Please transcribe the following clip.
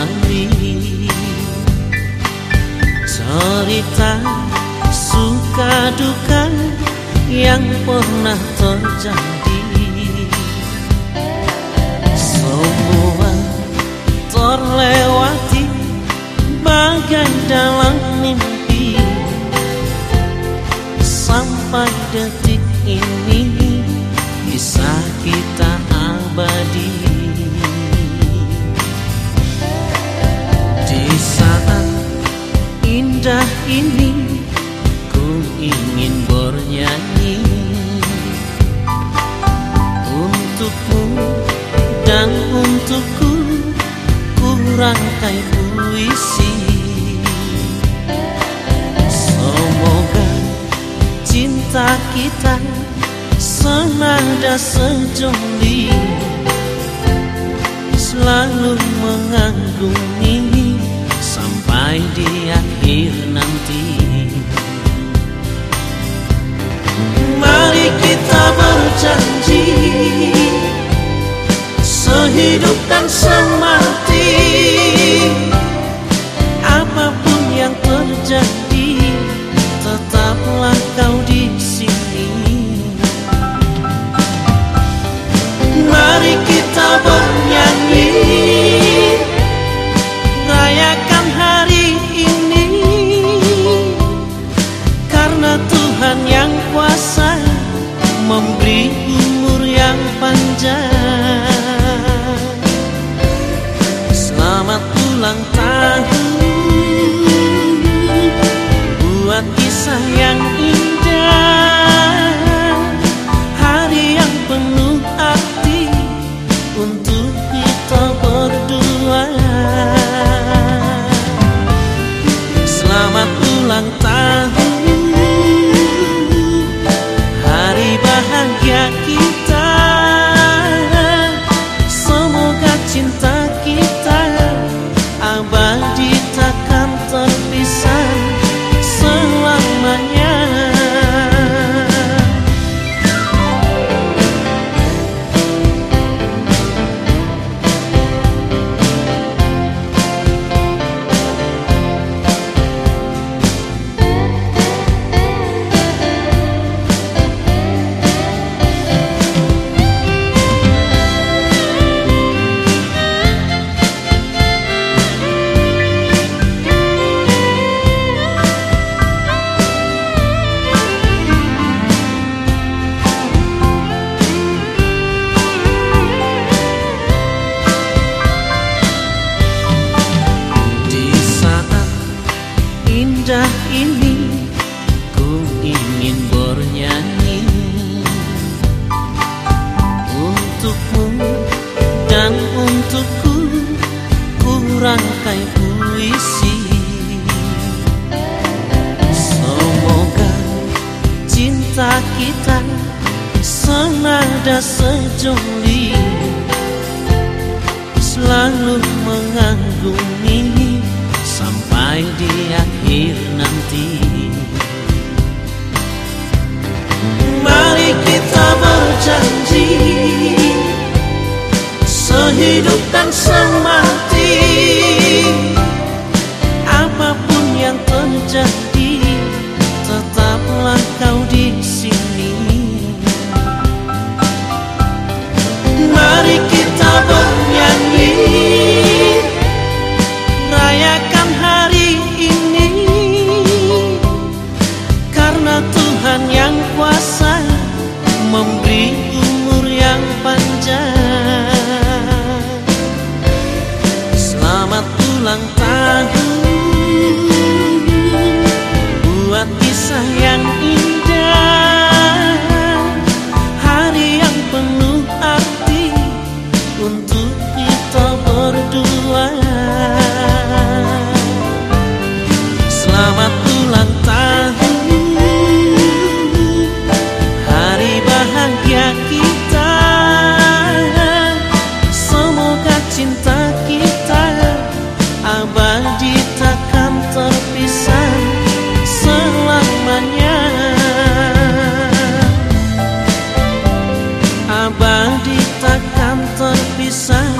kembali Cerita suka duka yang pernah terjadi. Semua terlewati bagai dalam mimpi. Sampai detik ini bisa kita abadi indah ini Ku ingin bernyanyi. Untukmu dan untukku Ku rangkai puisi. Semoga cinta kita senada sejoli Selalu mengagumi sampai di akhir nanti. Mari kita berjanji Sehidup dan Memberi umur yang panjang. Selamat ulang tahun. Buat kisah yang indah kita Senada sejoli selalu mengagumi sampai di akhir nanti. Mari kita berjanji sehidup dan semati. Apa pun yang terjadi, tetaplah kau di sun.